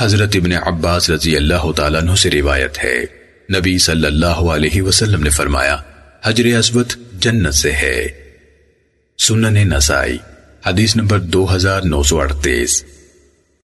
حضرت ابن عباس رضی اللہ تعالیٰ عنہ سے روایت ہے۔ نبی صلی اللہ علیہ وسلم نے فرمایا، حجر اسود جنت سے ہے۔ سنن نسائی، حدیث نمبر دو ہزار نو سو اڑتیس۔